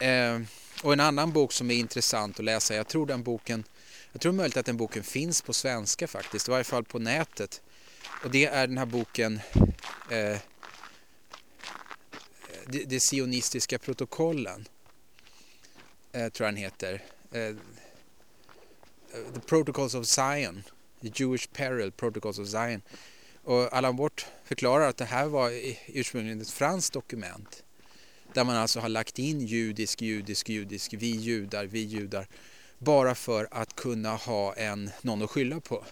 [SPEAKER 1] Eh, och en annan bok som är intressant att läsa, jag tror den boken, jag tror möjligt att den boken finns på svenska faktiskt, i varje fall på nätet. Och det är den här boken eh, de, de sionistiska protokollen. Eh, tror jag den heter. Eh, The Protocols of Zion. The Jewish Peril Protocols of Zion. Och Allan Bort förklarar att det här var ursprungligen ett franskt dokument. Där man alltså har lagt in judisk, judisk, judisk, vi judar, vi judar. Bara för att kunna ha en, någon att skylla på.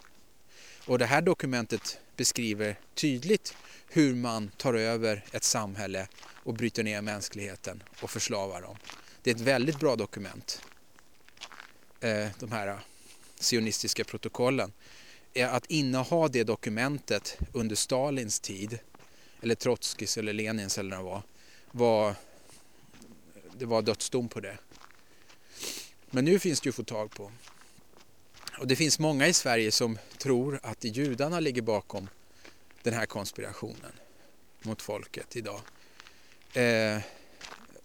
[SPEAKER 1] Och det här dokumentet beskriver tydligt hur man tar över ett samhälle och bryter ner mänskligheten och förslavar dem. Det är ett väldigt bra dokument. Eh, de här eh, sionistiska protokollen. Eh, att inneha det dokumentet under Stalins tid eller Trotskis eller Lenins eller vad det var, var det var dödsdom på det. Men nu finns det ju att få tag på. Och det finns många i Sverige som tror att judarna ligger bakom den här konspirationen mot folket idag. Eh,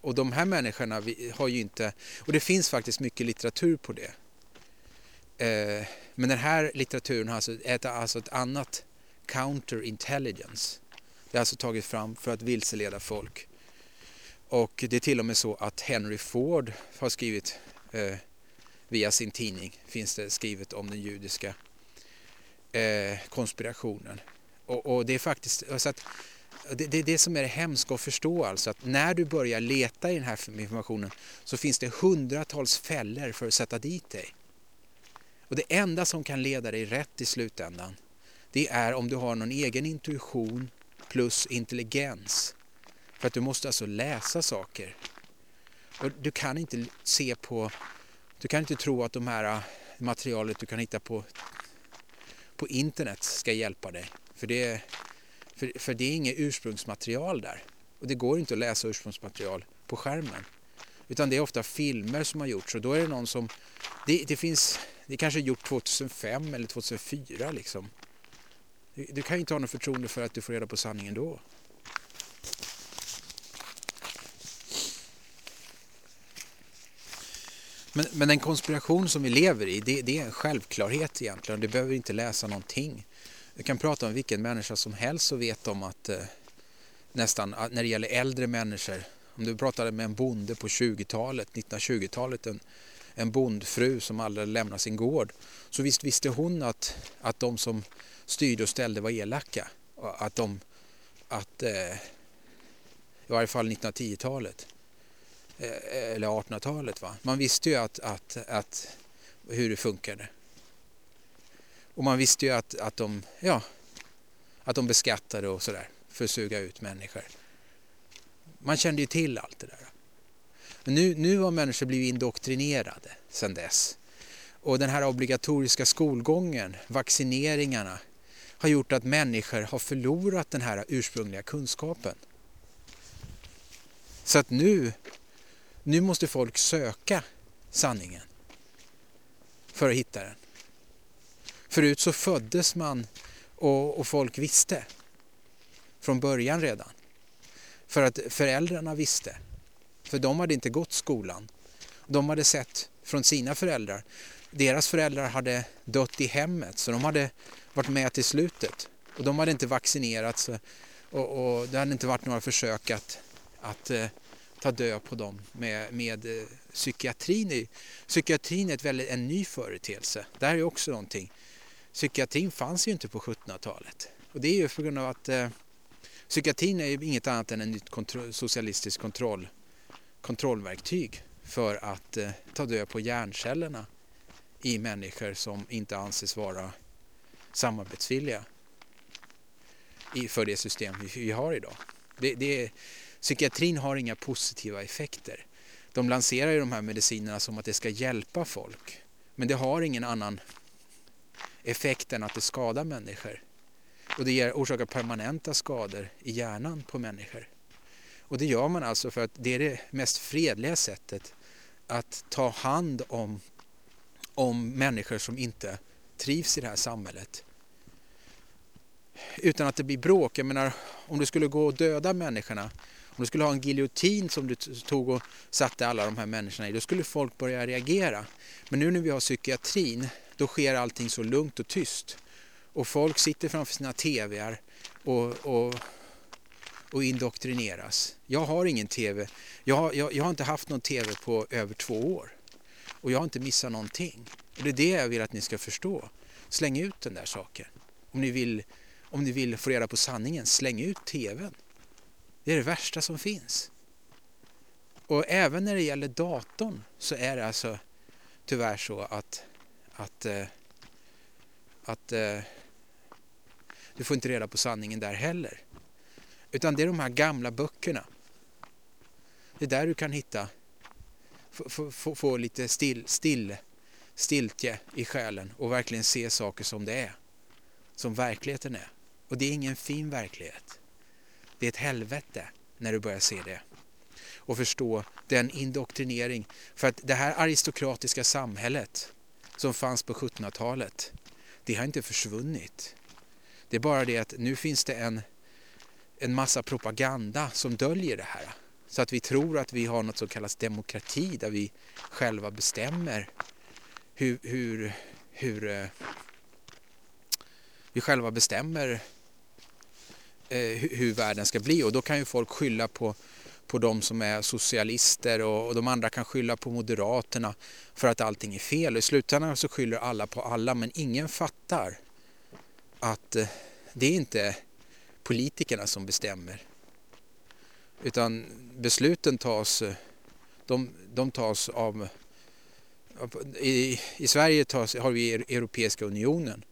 [SPEAKER 1] och de här människorna har ju inte, och det finns faktiskt mycket litteratur på det. Eh, men den här litteraturen har alltså ett, alltså ett annat counterintelligence. Det är alltså tagit fram för att vilseleda folk. Och det är till och med så att Henry Ford har skrivit eh, via sin tidning finns det skrivet om den judiska eh, konspirationen. Och, och, det är faktiskt så att det, det är det som är det hemska att förstå alltså att när du börjar leta i den här informationen så finns det hundratals fällor för att sätta dit dig. Och det enda som kan leda dig rätt i slutändan det är om du har någon egen intuition plus intelligens. För att du måste alltså läsa saker. Och du kan inte se på, du kan inte tro att de här äh, materialet du kan hitta på, på internet ska hjälpa dig. För det, för, för det är inget ursprungsmaterial där. Och det går inte att läsa ursprungsmaterial på skärmen. Utan det är ofta filmer som har gjorts och då är det någon som, det, det finns, det kanske är gjort 2005 eller 2004 liksom. Du, du kan ju inte ha något förtroende för att du får reda på sanningen då. Men, men den konspiration som vi lever i, det, det, är en självklarhet egentligen. Du behöver inte läsa någonting. Du kan prata med vilken människa som helst och vet om att eh, nästan ah, när det gäller äldre människor, om du pratade med en bonde på 20-talet, 1920-talet, en, en bondfru som aldrig lämnade sin gård, så visst visste hon att, att de som styrde och ställde var elaka. Att de, att, eh, i varje fall 1910-talet. Eh, eller 1800-talet. Va? Man visste ju att, att, att, hur det funkade. Och man visste ju att, att, de, ja, att de beskattade och sådär för att suga ut människor. Man kände ju till allt det där. Men nu, nu har människor blivit indoktrinerade sedan dess. Och den här obligatoriska skolgången, vaccineringarna, har gjort att människor har förlorat den här ursprungliga kunskapen. Så att nu nu måste folk söka sanningen för att hitta den. Förut så föddes man och, och folk visste från början redan. För att föräldrarna visste. För de hade inte gått skolan. De hade sett från sina föräldrar. Deras föräldrar hade dött i hemmet så de hade varit med till slutet. Och de hade inte vaccinerats och, och det hade inte varit några försök att, att eh, ta död på dem med, med eh, psykiatrin. Psykiatrin är ett väldigt, en ny företeelse. Det här är också någonting. Psykiatrin fanns ju inte på 1700-talet. Och det är ju på grund av att eh, psykiatrin är ju inget annat än ett nytt kontro socialistiskt kontroll, kontrollverktyg för att eh, ta död på hjärncellerna i människor som inte anses vara samarbetsvilliga i, för det system vi, vi har idag. Det, det, är, Psykiatrin har inga positiva effekter. De lanserar ju de här medicinerna som att det ska hjälpa folk. Men det har ingen annan effekten att det skadar människor. Och det ger, orsakar permanenta skador i hjärnan på människor. Och det gör man alltså för att det är det mest fredliga sättet att ta hand om, om människor som inte trivs i det här samhället. Utan att det blir bråk. Jag menar, om du skulle gå och döda människorna om du skulle ha en giljotin som du tog och satte alla de här människorna i, då skulle folk börja reagera. Men nu när vi har psykiatrin, då sker allting så lugnt och tyst. Och folk sitter framför sina tvr och, och, och indoktrineras. Jag har ingen tv. Jag har, jag, jag har inte haft någon tv på över två år. Och jag har inte missat någonting. Och det är det jag vill att ni ska förstå. Släng ut den där saken. Om ni vill, om ni vill få reda på sanningen, släng ut tvn. Det är det värsta som finns. Och även när det gäller datorn så är det alltså tyvärr så att, att, eh, att eh, du får inte reda på sanningen där heller. Utan det är de här gamla böckerna. Det är där du kan hitta, få, få, få lite still, still, stiltje i själen och verkligen se saker som det är. Som verkligheten är. Och det är ingen fin verklighet. Det är ett helvete när du börjar se det. Och förstå den indoktrinering. För att det här aristokratiska samhället som fanns på 1700-talet, det har inte försvunnit. Det är bara det att nu finns det en, en massa propaganda som döljer det här. Så att vi tror att vi har något som kallas demokrati där vi själva bestämmer hur, hur, hur eh, vi själva bestämmer eh, hur världen ska bli och då kan ju folk skylla på, på de som är socialister och, och de andra kan skylla på moderaterna för att allting är fel. Och I slutändan så skyller alla på alla men ingen fattar att eh, det är inte politikerna som bestämmer. Utan besluten tas, eh, de, de tas av... I, i Sverige tas, har vi e-, Europeiska unionen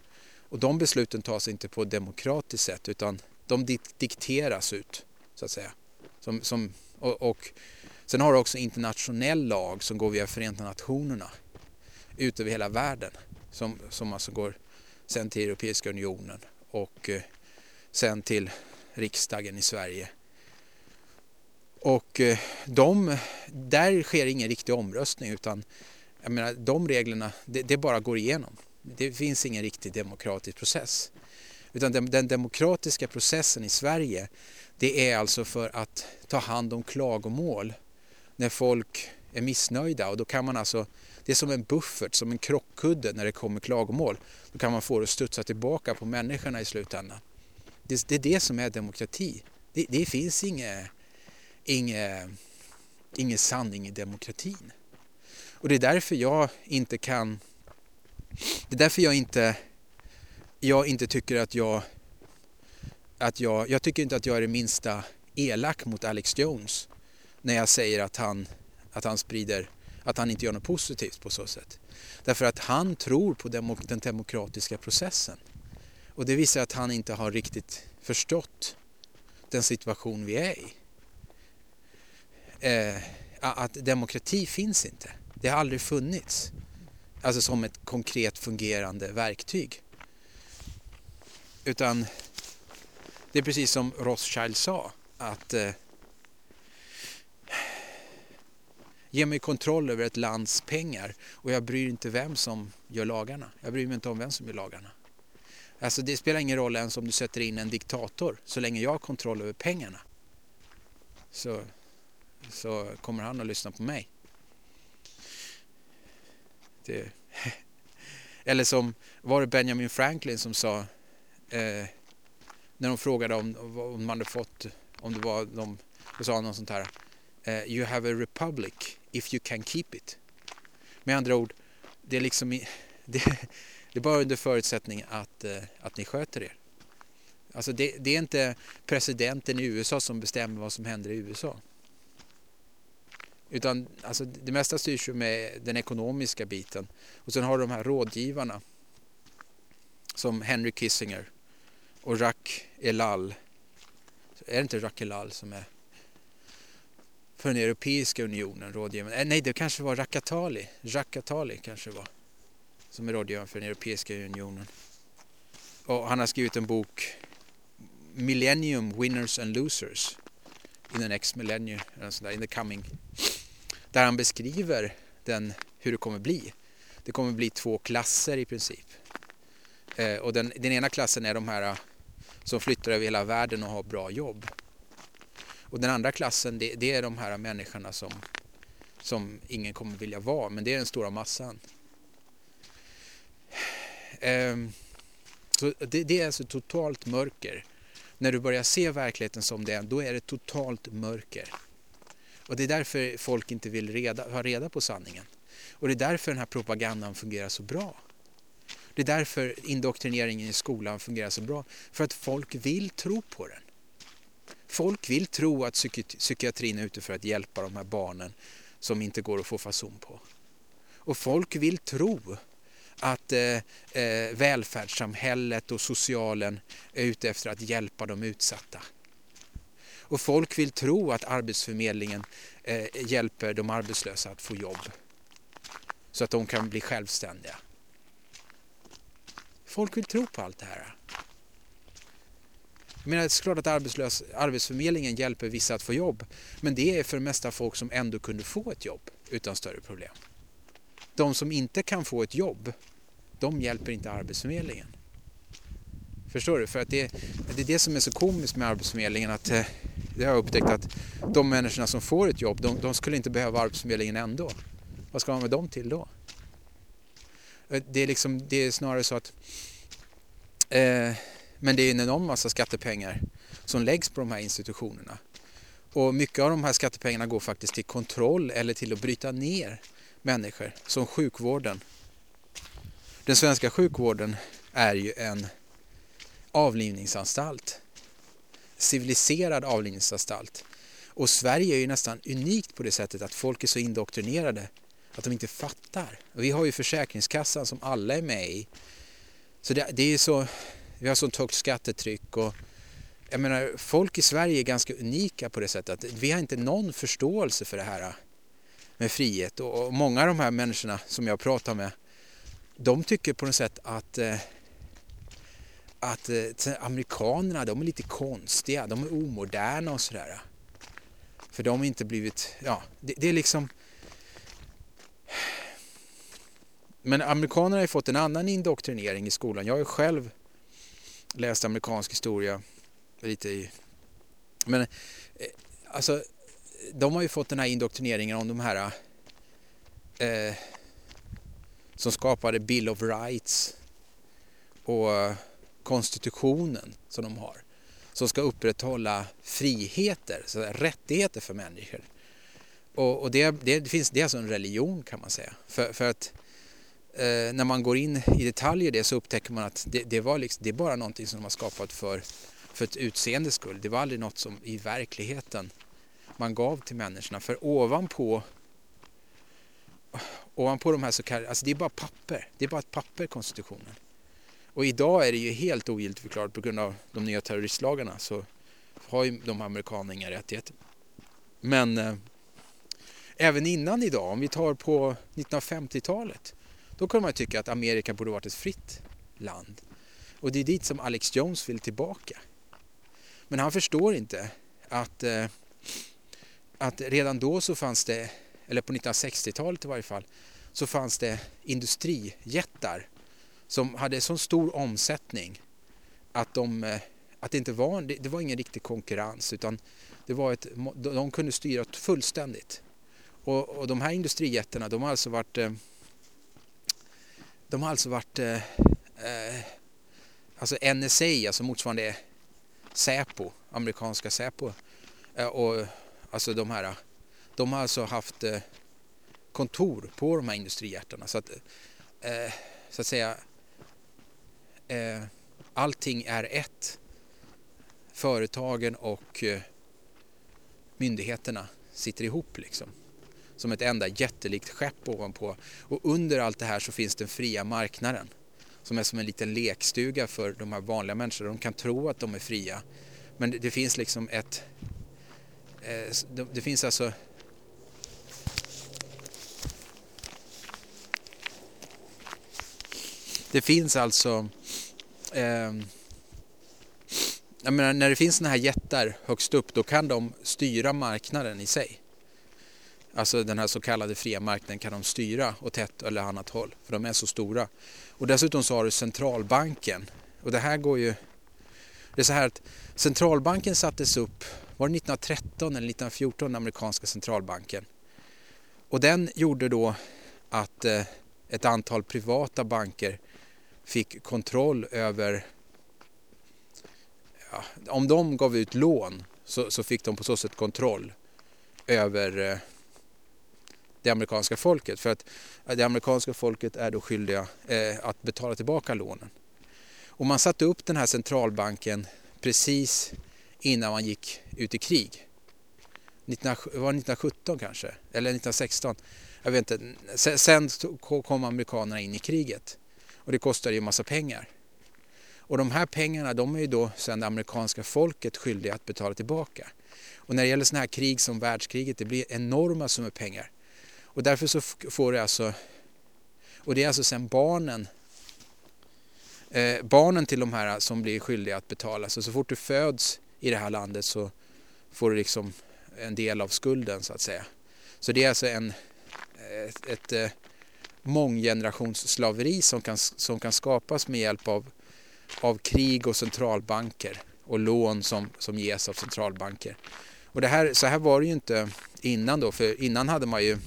[SPEAKER 1] och de besluten tas inte på ett demokratiskt sätt utan de dikteras ut så att säga. Som, som, och, och sen har du också internationell lag som går via Förenta Nationerna ut över hela världen som, som alltså går sen till Europeiska unionen och eh, sen till riksdagen i Sverige. Och eh, de, där sker ingen riktig omröstning utan jag menar, de reglerna, det, det bara går igenom. Det finns ingen riktig demokratisk process. Utan den, den, demokratiska processen i Sverige det är alltså för att ta hand om klagomål när folk är missnöjda och då kan man alltså, det är som en buffert, som en krockkudde när det kommer klagomål. Då kan man få det att studsa tillbaka på människorna i slutändan. Det, det är det som är demokrati. Det, det finns inget, inget, ingen sanning i demokratin. Och det är därför jag inte kan, det är därför jag inte, jag inte tycker att jag, att jag, jag tycker inte att jag är det minsta elak mot Alex Jones när jag säger att han, att han sprider, att han inte gör något positivt på så sätt. Därför att han tror på den demokratiska processen. Och det visar att han inte har riktigt förstått den situation vi är i. Eh, att demokrati finns inte. Det har aldrig funnits. Alltså som ett konkret fungerande verktyg. Utan det är precis som Rothschild sa att eh, ge mig kontroll över ett lands pengar och jag bryr inte vem som gör lagarna. Jag bryr mig inte om vem som gör lagarna. Alltså det spelar ingen roll ens om du sätter in en diktator så länge jag har kontroll över pengarna. Så, så kommer han att lyssna på mig. Det, eller som var det Benjamin Franklin som sa eh, när de frågade om, om man hade fått, om det var de, då sa han något sånt här. Eh, you have a republic if you can keep it. Med andra ord, det är liksom det, det är bara under förutsättning att, eh, att ni sköter er. Alltså det, det, är inte presidenten i USA som bestämmer vad som händer i USA. Utan alltså, det mesta styrs ju med den ekonomiska biten. Och sen har du de här rådgivarna som Henry Kissinger och Jacques Elal. Är det inte Jacques Elal som är för den Europeiska unionen rådgivaren? Eh, nej, det kanske var Jacques Attali. Kanske var som är rådgivare för den Europeiska unionen. Och han har skrivit en bok Millennium Winners and Losers in the next millennium, in the coming. Där han beskriver den, hur det kommer bli. Det kommer bli två klasser i princip. Eh, och den, den ena klassen är de här som flyttar över hela världen och har bra jobb. Och den andra klassen det, det är de här människorna som, som ingen kommer vilja vara, men det är den stora massan. Ehm, så det, det är alltså totalt mörker. När du börjar se verkligheten som det är, då är det totalt mörker. Och det är därför folk inte vill reda, ha reda på sanningen. Och det är därför den här propagandan fungerar så bra. Det är därför indoktrineringen i skolan fungerar så bra. För att folk vill tro på den. Folk vill tro att psykiatrin är ute för att hjälpa de här barnen som inte går att få fason på. Och folk vill tro att eh, eh, välfärdssamhället och socialen är ute efter att hjälpa de utsatta. Och folk vill tro att Arbetsförmedlingen eh, hjälper de arbetslösa att få jobb så att de kan bli självständiga. Folk vill tro på allt det här. Jag menar, det är klart att arbetslös, Arbetsförmedlingen hjälper vissa att få jobb men det är för det mesta folk som ändå kunde få ett jobb utan större problem. De som inte kan få ett jobb, de hjälper inte Arbetsförmedlingen. Förstår du? För att det, det är det som är så komiskt med Arbetsförmedlingen att eh, det har jag upptäckt att de människorna som får ett jobb, de, de skulle inte behöva Arbetsförmedlingen ändå. Vad ska man med dem till då? Eh, det är, liksom, det är snarare så att eh, men det är en enorm massa skattepengar som läggs på de här institutionerna. Och mycket av de här skattepengarna går faktiskt till kontroll eller till att bryta ner människor, som sjukvården. Den svenska sjukvården är ju en avlivningsanstalt. Civiliserad avlivningsanstalt. Och Sverige är ju nästan unikt på det sättet att folk är så indoktrinerade att de inte fattar. Vi har ju Försäkringskassan som alla är med i. Så det, det är så, vi har sånt högt skattetryck och jag menar, folk i Sverige är ganska unika på det sättet att vi har inte någon förståelse för det här med frihet och, och många av de här människorna som jag pratar med de tycker på något sätt att eh, att eh, amerikanerna de är lite konstiga, de är omoderna och sådär. För de har inte blivit, ja, det, det är liksom men amerikanerna har ju fått en annan indoktrinering i skolan. Jag har ju själv läst amerikansk historia lite i... Men eh, alltså, de har ju fått den här indoktrineringen om de här eh, som skapade Bill of Rights och konstitutionen som de har. Som ska upprätthålla friheter, så rättigheter för människor. Och, och det, det, det, finns, det är alltså en religion kan man säga. För, för att eh, när man går in i detaljer i det så upptäcker man att det, det, var liksom, det är bara någonting som de har skapat för, för ett utseendes skull. Det var aldrig något som i verkligheten man gav till människorna. För ovanpå ovanpå de här så kallade, alltså det är bara papper. Det är bara ett papper, konstitutionen. Och idag är det ju helt ogiltigt förklarat på grund av de nya terroristlagarna så har ju de amerikanerna inga rättigheter. Men eh, även innan idag, om vi tar på 1950-talet, då kunde man tycka att Amerika borde varit ett fritt land. Och det är dit som Alex Jones vill tillbaka. Men han förstår inte att, eh, att redan då så fanns det, eller på 1960-talet i varje fall, så fanns det industrijättar som hade så stor omsättning att, de, eh, att det inte var, det var ingen riktig konkurrens utan det var ett, de kunde styra fullständigt. Och, och de här industrijättarna de har alltså varit eh, de har alltså varit eh, eh alltså NSA, alltså motsvarande Säpo, amerikanska Säpo eh, och alltså de här de har alltså haft eh, kontor på de här industrijättarna så att eh, så att säga eh, allting är ett. Företagen och eh, myndigheterna sitter ihop liksom. Som ett enda jättelikt skepp ovanpå. Och under allt det här så finns den fria marknaden. Som är som en liten lekstuga för de här vanliga människorna. De kan tro att de är fria. Men det, det finns liksom ett... Eh, det, det finns alltså Det finns alltså... Eh, jag menar, när det finns såna här jättar högst upp då kan de styra marknaden i sig. Alltså den här så kallade fria marknaden kan de styra åt ett eller annat håll för de är så stora. Och dessutom så har du centralbanken och det här går ju... Det är så här att centralbanken sattes upp, var det 1913 eller 1914 den amerikanska centralbanken. Och den gjorde då att eh, ett antal privata banker fick kontroll över... Ja, om de gav ut lån så, så, fick de på så sätt kontroll över eh, det amerikanska folket. För att eh, det amerikanska folket är då skyldiga eh, att betala tillbaka lånen. Och man satte upp den här centralbanken precis innan man gick ut i krig. 19, var 1917 kanske, eller 1916. Jag vet inte. Sen kom amerikanerna in i kriget och det kostade ju massa pengar. Och de här pengarna de är ju då sen det amerikanska folket skyldiga att betala tillbaka. Och när det gäller sådana här krig som världskriget, det blir enorma summor pengar. Och därför så får det alltså, och det är alltså sen barnen, eh, barnen till de här som blir skyldiga att betala. Så så fort du föds i det här landet så får du liksom en del av skulden så att säga. Så det är alltså en, ett, ett, eh, ett månggenerationsslaveri som kan, som kan skapas med hjälp av, av krig och centralbanker och lån som, som ges av centralbanker. Och det här, så här var det ju inte innan då, för innan hade man ju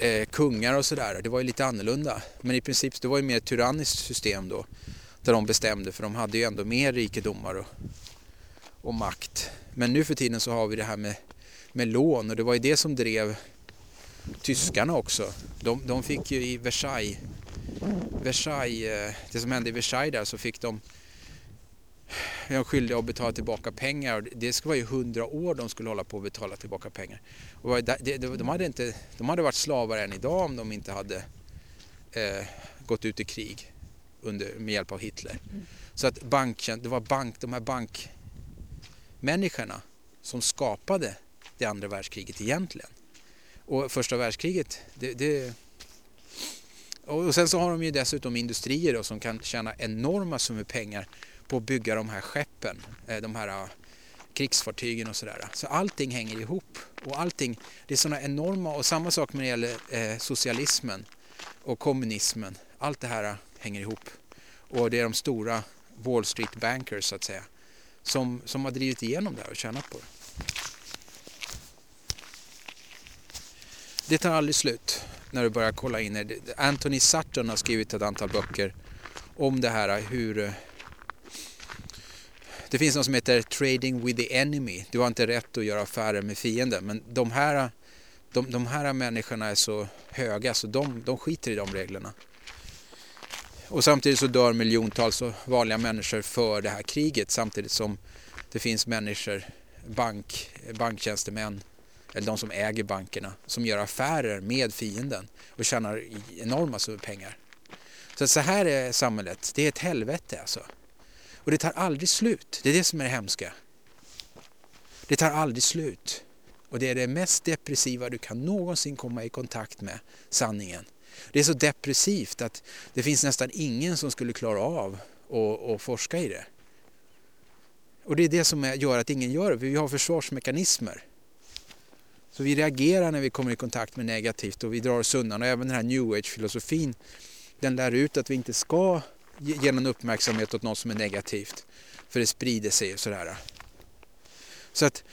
[SPEAKER 1] eh, kungar och sådär. Det var ju lite annorlunda. Men i princip det var ju mer ett tyranniskt system då. Där de bestämde för de hade ju ändå mer rikedomar och, och makt. Men nu för tiden så har vi det här med, med lån och det var ju det som drev tyskarna också. De, de fick ju i Versailles, Versailles, eh, det som hände i Versailles där så fick de är de skyldiga att betala tillbaka pengar. Det skulle vara i hundra år de skulle hålla på att betala tillbaka pengar. Och de, hade inte, de hade varit slavar än idag om de inte hade eh, gått ut i krig under, med hjälp av Hitler. Så att banken, det var bank, de här bankmänniskorna som skapade det andra världskriget egentligen. Och första världskriget, det, det och sen så har de ju dessutom industrier då, som kan tjäna enorma summor pengar på att bygga de här skeppen, eh, de här ah, krigsfartygen och sådär. Så allting hänger ihop och allting, det är sådana enorma och samma sak när det gäller eh, socialismen och kommunismen. Allt det här ah, hänger ihop och det är de stora Wall Street bankers så att säga som, som har drivit igenom det här och tjänat på det. Det tar aldrig slut när du börjar kolla in det. Anthony Sutton har skrivit ett antal böcker om det här ah, hur eh, det finns något som heter Trading with the Enemy. Du har inte rätt att göra affärer med fienden. Men de här, de, de här människorna är så höga så de, de skiter i de reglerna. Och samtidigt så dör miljontals vanliga människor för det här kriget samtidigt som det finns människor, bank, banktjänstemän eller de som äger bankerna som gör affärer med fienden och tjänar enorma summor pengar. Så, så här är samhället, det är ett helvete alltså. Och det tar aldrig slut. Det är det som är det hemska. Det tar aldrig slut. Och det är det mest depressiva du kan någonsin komma i kontakt med, sanningen. Det är så depressivt att det finns nästan ingen som skulle klara av att forska i det. Och det är det som gör att ingen gör det. Vi har försvarsmekanismer. Så vi reagerar när vi kommer i kontakt med negativt och vi drar oss undan. Och även den här new age-filosofin den lär ut att vi inte ska ge någon uppmärksamhet åt något som är negativt. För det sprider sig och sådär. Så att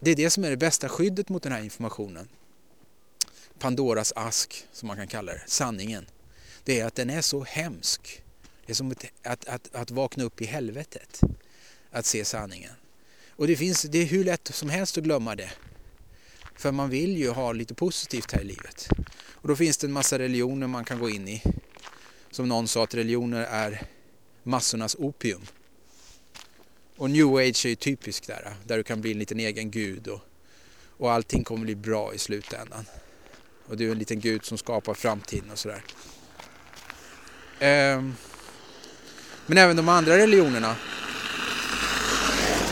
[SPEAKER 1] det är det som är det bästa skyddet mot den här informationen. Pandoras ask, som man kan kalla det, sanningen. Det är att den är så hemsk. Det är som att, att, att, att vakna upp i helvetet. Att se sanningen. Och det, finns, det är hur lätt som helst att glömma det. För man vill ju ha lite positivt här i livet. Och då finns det en massa religioner man kan gå in i som någon sa att religioner är massornas opium. Och new age är ju typiskt där, där du kan bli en liten egen gud och, och allting kommer bli bra i slutändan. Och du är en liten gud som skapar framtiden och sådär. Ehm. Men även de andra religionerna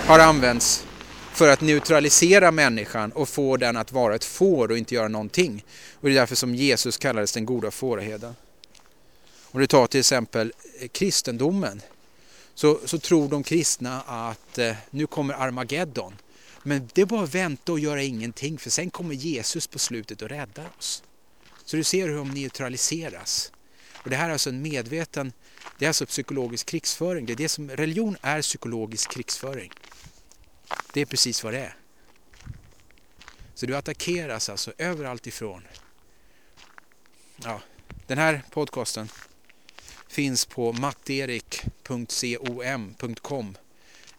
[SPEAKER 1] har använts för att neutralisera människan och få den att vara ett får och inte göra någonting. Och det är därför som Jesus kallades den goda fåraherden. Om du tar till exempel eh, kristendomen så, så tror de kristna att eh, nu kommer Armageddon. Men det är bara att vänta och göra ingenting för sen kommer Jesus på slutet och räddar oss. Så du ser hur de neutraliseras. Och det här är alltså en medveten, det är alltså psykologisk krigsföring. Det är det som, religion är psykologisk krigsföring. Det är precis vad det är. Så du attackeras alltså överallt ifrån. Ja, den här podcasten finns på matterik.com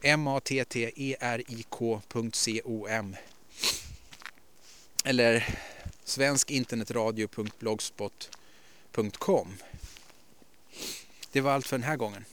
[SPEAKER 1] M-A-T-T-E-R-I-K.com eller svenskinternetradio.blogspot.com Det var allt för den här gången.